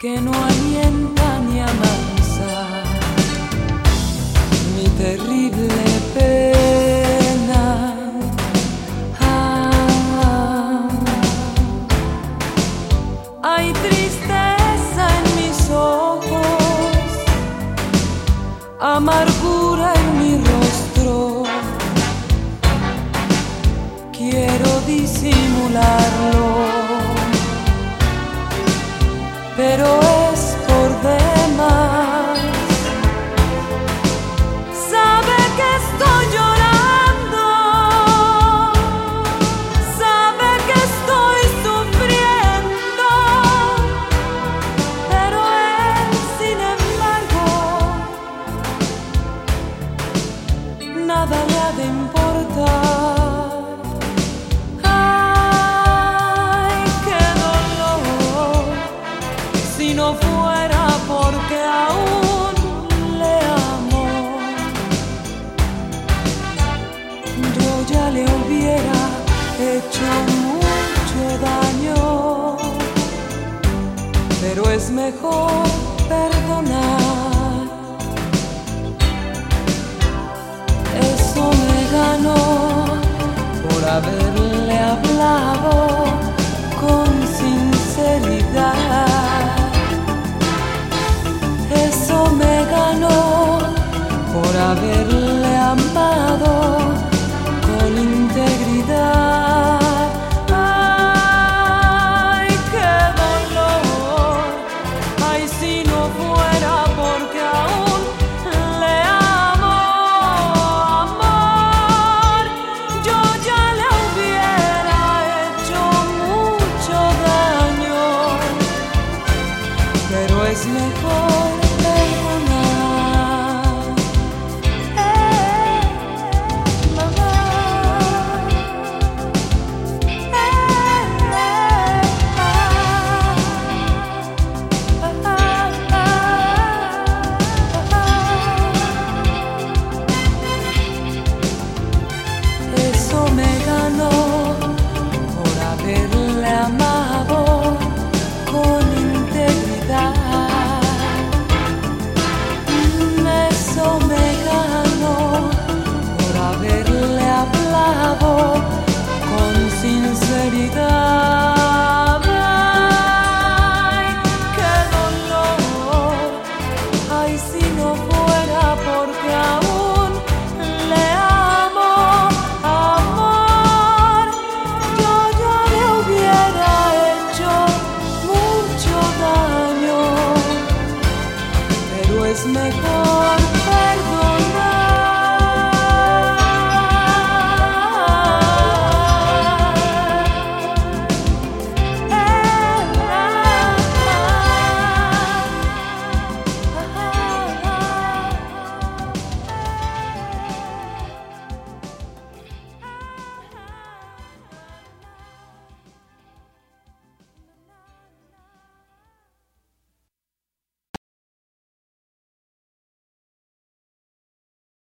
que no alienta ni amansa mi terrible pena. Ah. Hay tristeza en mis ojos, amar. De importar, quedó si no fuera porque aún le amo. Yo ya le hubiera hecho mucho daño, pero es mejor perdonar. haberle amado con integridad. Ay, qué dolor, ay, si no fuera porque aún le amo, amor, yo ya le hubiera hecho mucho daño, pero es mejor. me por